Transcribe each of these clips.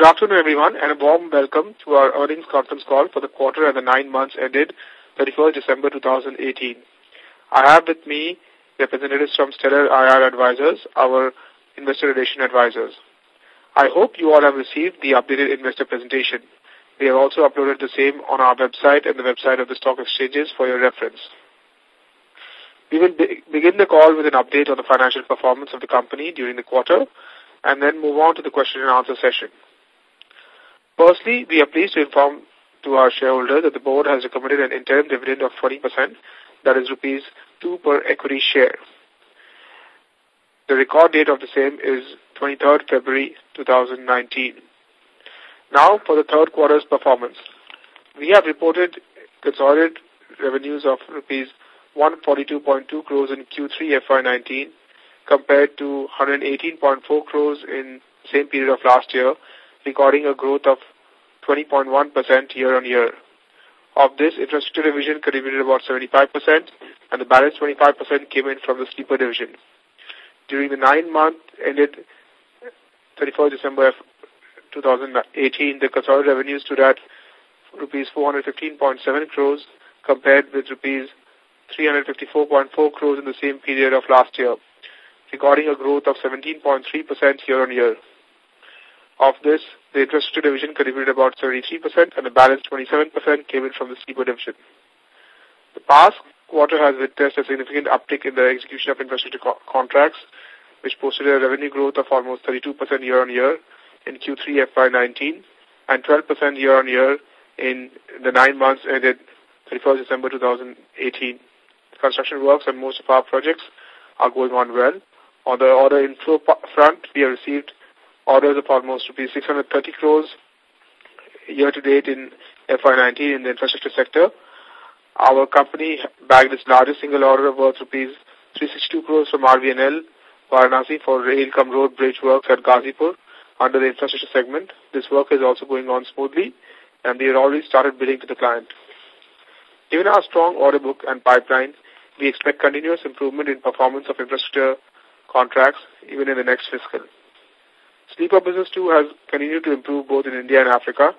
Good afternoon, everyone, and a warm welcome to our earnings conference call for the quarter and the nine months ended 31st December 2018. I have with me representatives from Stellar IR Advisors, our investor relation advisors. I hope you all have received the updated investor presentation. We have also uploaded the same on our website and the website of the stock exchanges for your reference. We will be begin the call with an update on the financial performance of the company during the quarter and then move on to the question and answer session. Firstly, we are pleased to inform to our shareholders that the board has recommended an interim dividend of 20%, that is rupees 2 per equity share. The record date of the same is 23rd February 2019. Now for the third quarter's performance. We have reported consolidated revenues of rupees 142.2 crores in Q3 FY19 compared to 118.4 crores in same period of last year, recording a growth of 20.1% year-on-year. Of this, infrastructure division contributed about 75% and the balance 25% came in from the sleeper division. During the nine months ended 31st December 2018, the consolidated revenues stood at rupees 415.7 crores compared with rupees 354.4 crores in the same period of last year, recording a growth of 17.3% year-on-year. Of this, the infrastructure division contributed about 73% and the balance 27% came in from the sleeper division. The past quarter has witnessed a significant uptick in the execution of infrastructure co contracts, which posted a revenue growth of almost 32% year-on-year in Q3 FY19 and 12% year-on-year in the nine months ended 31st December 2018 construction works on most of our projects are going on well. On the order inflow front, we have received orders of almost rupees 630 crores year to date in FY19 in the infrastructure sector. Our company bagged its largest single order of worth rupees 362 crores from RVNL Varanasi for rail cum road bridge works at Ghazipur under the infrastructure segment. This work is also going on smoothly and we have already started billing to the client. Given our strong order book and pipeline, we expect continuous improvement in performance of infrastructure contracts even in the next fiscal. Sleeper business too has continued to improve both in India and Africa.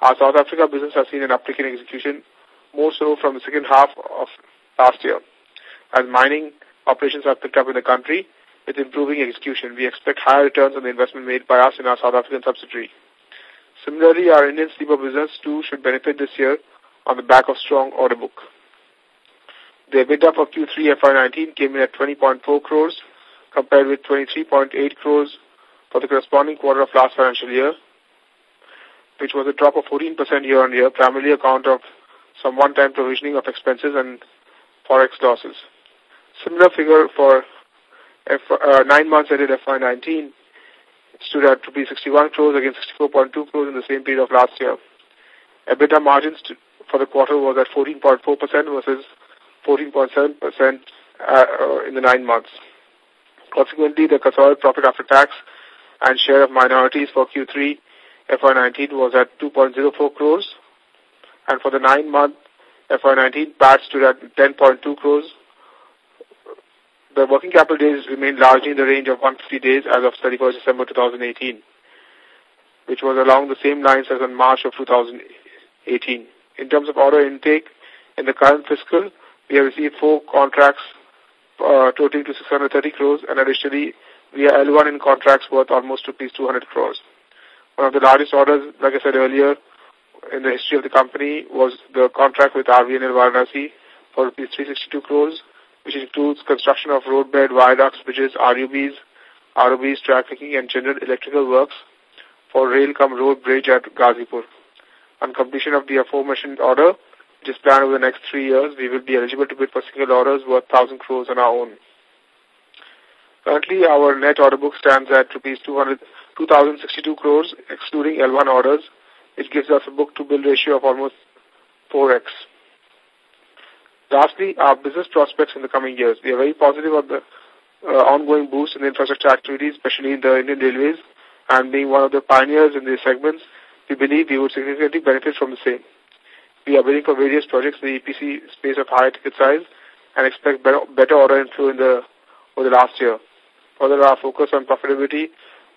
Our South Africa business has seen an uptick in execution, more so from the second half of last year. As mining operations have picked up in the country with improving execution, we expect higher returns on the investment made by us in our South African subsidiary. Similarly, our Indian sleeper business too should benefit this year on the back of strong order book. The EBITDA for Q3 FY19 came in at 20.4 crores compared with 23.8 crores for the corresponding quarter of last financial year, which was a drop of 14% year-on-year, primarily account of some one-time provisioning of expenses and forex losses. Similar figure for F, uh, nine months ended FY19 stood at 61 crores against 64.2 crores in the same period of last year. EBITDA margins for the quarter was at 14.4% versus 14.7% uh, in the nine months. Consequently, the consolidated profit after tax and share of minorities for Q3 FY19 was at 2.04 crores and for the nine month FY19 PAT stood at 10.2 crores. The working capital days remained largely in the range of 150 days as of 31st December 2018, which was along the same lines as in March of 2018. In terms of order intake, in the current fiscal, we have received four contracts uh, totaling to 630 crores and additionally we are L1 in contracts worth almost rupees 200 crores. One of the largest orders, like I said earlier, in the history of the company was the contract with RVNL Varanasi for rupees 362 crores, which includes construction of roadbed, viaducts, bridges, RUBs, ROBs, trafficking and general electrical works for rail cum road bridge at Ghazipur. On completion of the aforementioned order, which is planned over the next three years, we will be eligible to bid for single orders worth 1,000 crores on our own. Currently, our net order book stands at rupees 2,062 crores, excluding L1 orders, which gives us a book-to-bill ratio of almost 4x. Lastly, our business prospects in the coming years. We are very positive of the uh, ongoing boost in the infrastructure activities, especially in the Indian Railways, and being one of the pioneers in these segments, we believe we would significantly benefit from the same. We are bidding for various projects in the EPC space of higher ticket size and expect better, better order inflow in the, over the last year. Further, our focus on profitability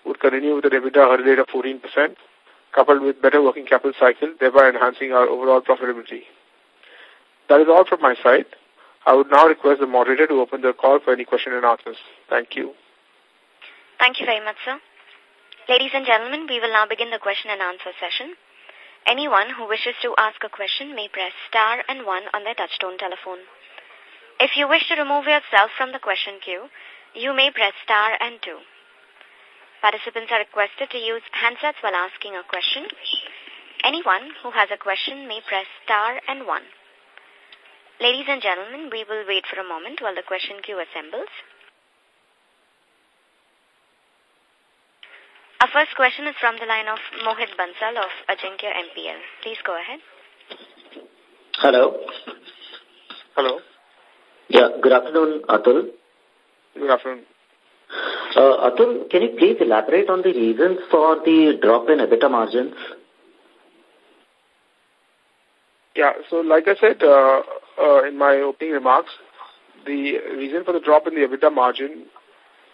would continue with an EBITDA hurdle rate of 14%. coupled with better working capital cycle, thereby enhancing our overall profitability. That is all from my side. I would now request the moderator to open the call for any question and answers. Thank you. Thank you very much, sir. Ladies and gentlemen, we will now begin the question and answer session. Anyone who wishes to ask a question may press star and one on their touchtone telephone. If you wish to remove yourself from the question queue, you may press star and two. Participants are requested to use handsets while asking a question. Anyone who has a question may press star and one. Ladies and gentlemen, we will wait for a moment while the question queue assembles. Our first question is from the line of Mohit Bansal of Ajinkya MPL. Please go ahead. Hello. Hello. Yeah, good afternoon, Atul. Good afternoon. Uh, Atul, can you please elaborate on the reasons for the drop in EBITDA margins? Yeah, so like I said uh, uh, in my opening remarks, the reason for the drop in the EBITDA margin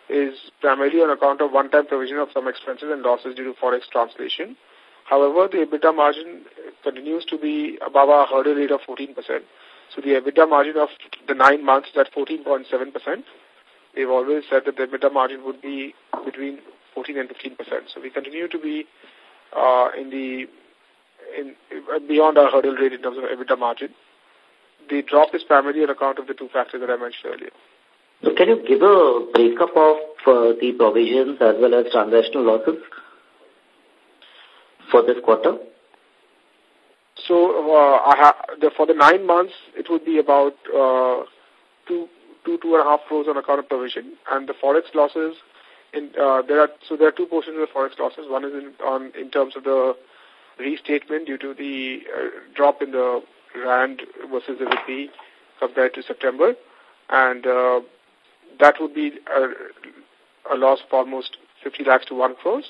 is primarily on account of one-time provision of some expenses and losses due to forex translation. However, the EBITDA margin continues to be above our hurdle rate of 14%. So the EBITDA margin of the nine months is at 14.7%. We've always said that the EBITDA margin would be between 14 and 15%. So we continue to be uh, in the in beyond our hurdle rate in terms of EBITDA margin. The drop is primarily on account of the two factors that I mentioned earlier. So can you give a breakup of uh, the provisions as well as transactional losses for this quarter? So uh, I ha the, for the nine months, it would be about uh, two, two, two and a half crores on account of provision, and the forex losses. In uh, there are so there are two portions of the forex losses. One is in on in terms of the restatement due to the uh, drop in the rand versus the rupee compared to September, and uh, that would be a, a loss of almost 50 lakhs to 1 crores.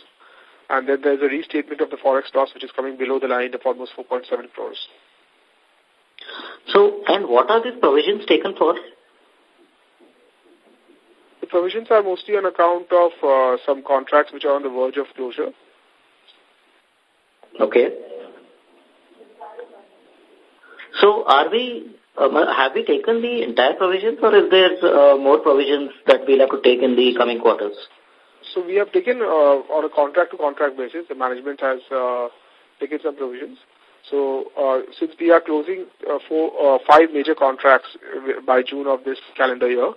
And then there's a restatement of the forex loss, which is coming below the line of almost 4.7 crores. So, and what are these provisions taken for? Provisions are mostly on account of uh, some contracts which are on the verge of closure. Okay. So, are we um, have we taken the entire provisions or is there uh, more provisions that we'll have to take in the coming quarters? So we have taken uh, on a contract-to-contract -contract basis, the management has uh, taken some provisions. So uh, since we are closing uh, four, uh, five major contracts by June of this calendar year,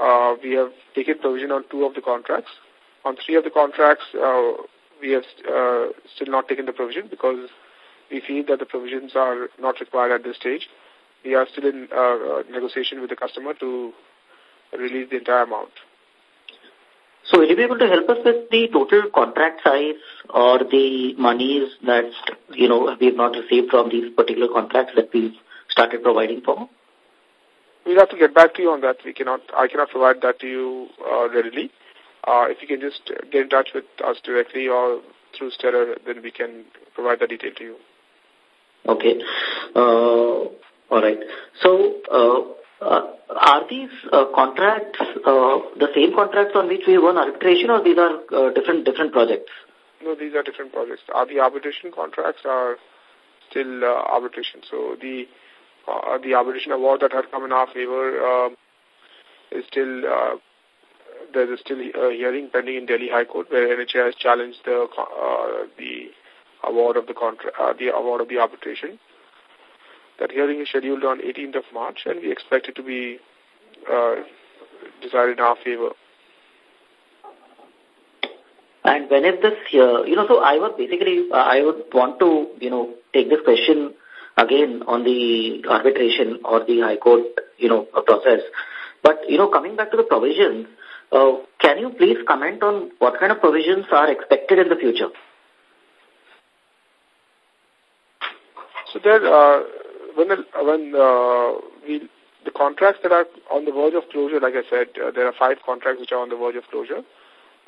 uh, we have taken provision on two of the contracts. On three of the contracts, uh, we have uh, still not taken the provision because we feel that the provisions are not required at this stage we are still in uh, uh, negotiation with the customer to release the entire amount. So will you be able to help us with the total contract size or the monies that, you know, we have not received from these particular contracts that we've started providing for? We'll have to get back to you on that. We cannot, I cannot provide that to you uh, readily. Uh, if you can just get in touch with us directly or through Stellar, then we can provide the detail to you. Okay. Uh, all right. So, uh, uh, are these uh, contracts uh, the same contracts on which we won arbitration or these are uh, different different projects? No, these are different projects. Are the arbitration contracts are still uh, arbitration. So the uh, the arbitration award that had come in our favor uh, is still uh, there is still a hearing pending in Delhi High Court where NHAI has challenged the uh, the award of the contract uh, the award of the arbitration. That hearing is scheduled on 18th of March, and we expect it to be uh, decided in our favor. And when is this, uh, you know, so I would basically, uh, I would want to, you know, take this question again on the arbitration or the High Court, you know, process. But, you know, coming back to the provisions, uh, can you please comment on what kind of provisions are expected in the future? So there, uh, when the, when uh, we the contracts that are on the verge of closure, like I said, uh, there are five contracts which are on the verge of closure,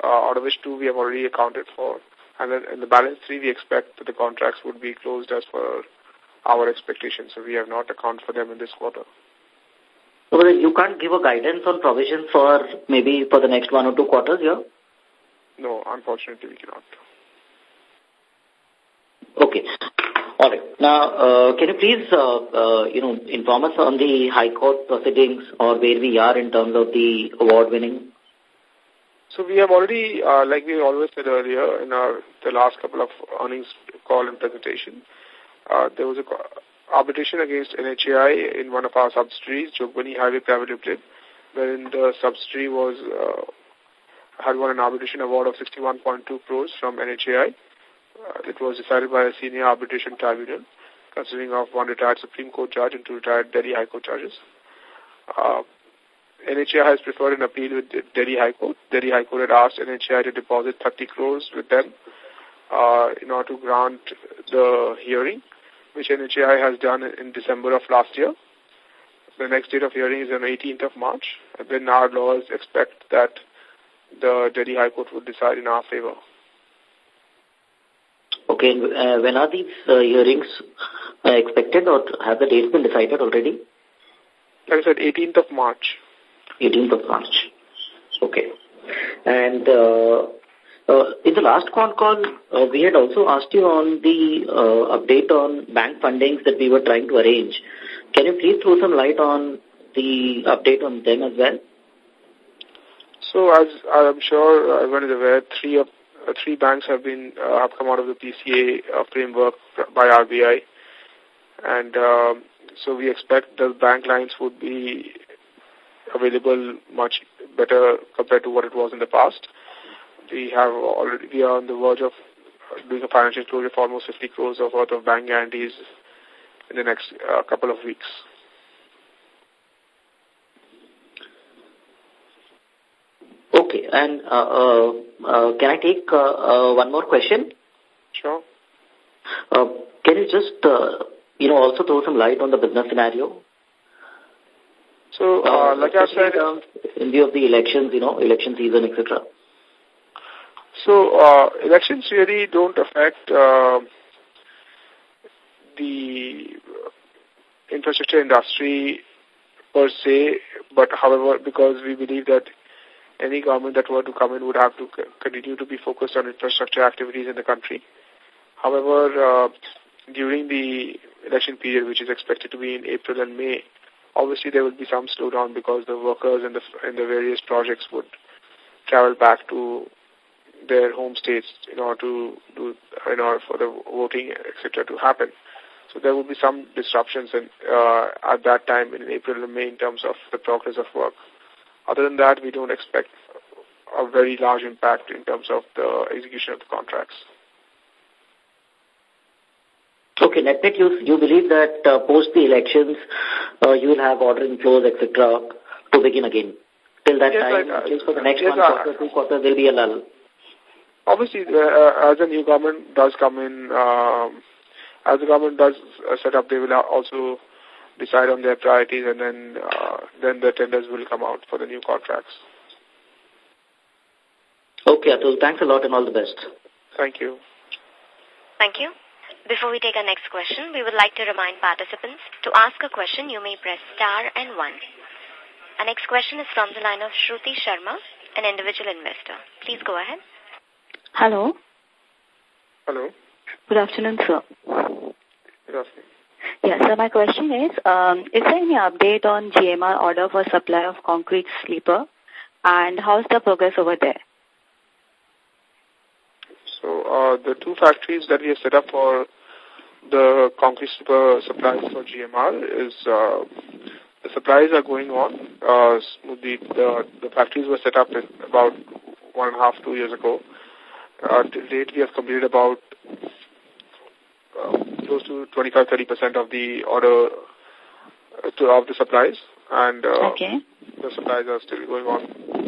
uh, out of which two we have already accounted for. And then in the balance three, we expect that the contracts would be closed as per our expectations. So we have not accounted for them in this quarter. So you can't give a guidance on provision for maybe for the next one or two quarters, yeah? No, unfortunately we cannot. Okay. All right. Now, uh, can you please, uh, uh, you know, inform us on the High Court proceedings or where we are in terms of the award winning? So we have already, uh, like we always said earlier in our the last couple of earnings call and presentation, uh, there was a arbitration against NHAI in one of our subsidiaries, Jogbani Highway Private Limited, wherein the subsidiary was uh, had won an arbitration award of 61.2 crores from NHAI. Uh, it was decided by a senior arbitration tribunal, consisting of one retired Supreme Court judge and two retired Delhi High Court judges. Uh, NHAI has preferred an appeal with Delhi High Court. Delhi High Court had asked NHAI to deposit 30 crores with them uh, in order to grant the hearing, which NHAI has done in December of last year. The next date of hearing is on 18th of March, and then our lawyers expect that the Delhi High Court would decide in our favor. Okay, uh, when are these uh, hearings uh, expected or have the dates been decided already? Like I said, 18th of March. 18th of March. Okay. And uh, uh, in the last con call, uh, we had also asked you on the uh, update on bank fundings that we were trying to arrange. Can you please throw some light on the update on them as well? So as I'm sure everyone is aware, three of uh, three banks have been uh, have come out of the PCA uh, framework by RBI, and um, so we expect the bank lines would be available much better compared to what it was in the past. We have already we are on the verge of doing a financial closure for almost 50 crores of worth of bank guarantees in the next uh, couple of weeks. Okay, and uh, uh, uh, can I take uh, uh, one more question? Sure. Uh, can you just, uh, you know, also throw some light on the business scenario? So, uh, like I said, in view of the elections, you know, election season, etc. So, uh, elections really don't affect uh, the infrastructure industry per se, but however, because we believe that any government that were to come in would have to continue to be focused on infrastructure activities in the country. However, uh, during the election period, which is expected to be in April and May, obviously there will be some slowdown because the workers in the in the various projects would travel back to their home states in order to do in order for the voting etc. to happen. So there will be some disruptions in, uh, at that time in April and May in terms of the progress of work. Other than that, we don't expect a very large impact in terms of the execution of the contracts. Okay, net net, you, you believe that uh, post the elections, uh, you will have order inflows, etc., to begin again. Till that yes, time, I, at least for the next yes, one quarter, two quarters, there will be a lull. Obviously, uh, as a new government does come in, um, as the government does uh, set up, they will also decide on their priorities and then uh, then the tenders will come out for the new contracts. Okay, Atul. Thanks a lot and all the best. Thank you. Thank you. Before we take our next question, we would like to remind participants to ask a question, you may press star and one. Our next question is from the line of Shruti Sharma, an individual investor. Please go ahead. Hello. Hello. Good afternoon, sir. Good afternoon. Yes, so my question is, um, is there any update on GMR order for supply of concrete sleeper? And how's the progress over there? So uh, the two factories that we have set up for the concrete sleeper supplies for GMR is uh, the supplies are going on uh, smoothly. The, the factories were set up about one and a half, two years ago. Uh, date, we have completed about uh, close to 25-30% of the order uh, to, of the supplies, and uh, okay. the supplies are still going on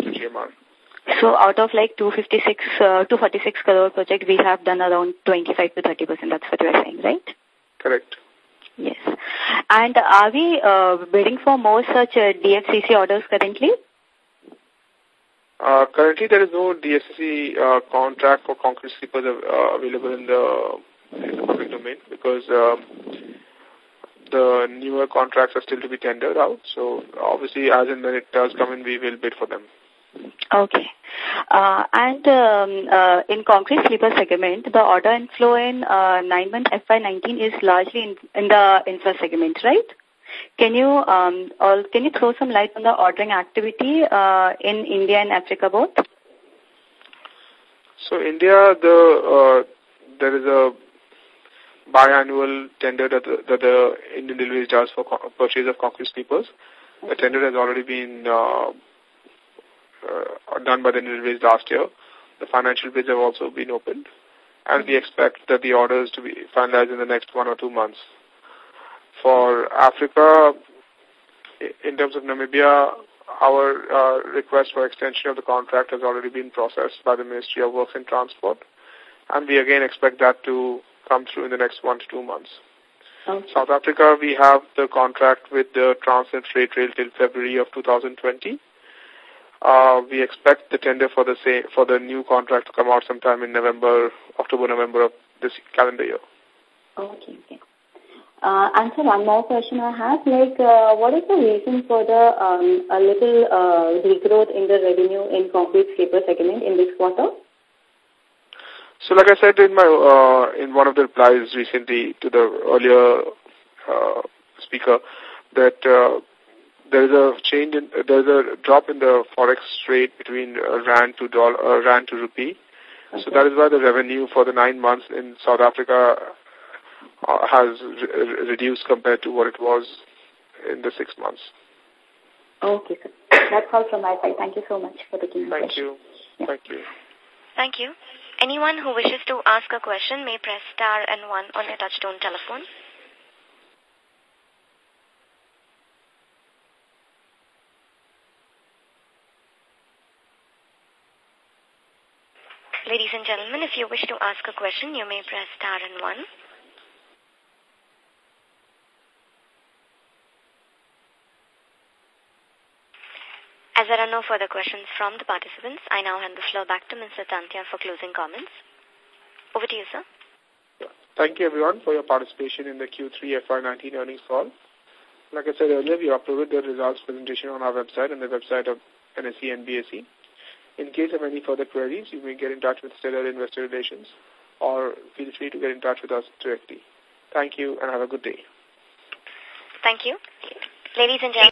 to GMR. So out of like 256, uh, 246 crore project, we have done around 25 to 30 percent. That's what you are saying, right? Correct. Yes. And are we uh, bidding for more such uh, DFCC orders currently? Uh, currently, there is no DSC uh, contract for concrete sleepers uh, available in the in the public domain because um, the newer contracts are still to be tendered out. So obviously, as and when it does come in, we will bid for them. Okay. Uh, and um, uh, in concrete sleeper segment, the order inflow in uh, 9-month FY19 is largely in, in the infra segment, right? Can you um, all, can you throw some light on the ordering activity uh, in India and Africa both? So India, the uh, there is a biannual tender that the, that the Indian Railways does for purchase of concrete sleepers. Okay. The tender has already been uh, uh, done by the Indian Railways last year. The financial bids have also been opened, and we expect that the orders to be finalized in the next one or two months. For Africa, in terms of Namibia, our uh, request for extension of the contract has already been processed by the Ministry of Works and Transport, and we again expect that to come through in the next one to two months. Okay. South Africa, we have the contract with the Transnet Freight Rail till February of 2020. Uh, we expect the tender for the same, for the new contract to come out sometime in November, October, November of this calendar year. Okay, okay. Uh, and so one more question I have, like, uh, what is the reason for the um, a little uh, degrowth in the revenue in concrete sleeper segment in this quarter? So, like I said in my uh, in one of the replies recently to the earlier uh, speaker, that uh, there is a change in there is a drop in the forex rate between uh, rand to dollar, uh, rand to rupee. Okay. So that is why the revenue for the nine months in South Africa uh, has re reduced compared to what it was in the six months. Okay, sir. That's all from my side. Thank you so much for the question. Thank you. Yeah. Thank you. Thank you. Anyone who wishes to ask a question may press star and one on your touchtone telephone. Ladies and gentlemen, if you wish to ask a question, you may press star and one. As there are no further questions from the participants, I now hand the floor back to Mr. Tantia for closing comments. Over to you, sir. Thank you, everyone, for your participation in the Q3 FY19 earnings call. Like I said earlier, we uploaded the results presentation on our website and the website of NSE and BSE. In case of any further queries, you may get in touch with Stellar Investor Relations or feel free to get in touch with us directly. Thank you and have a good day. Thank you. Ladies and gentlemen,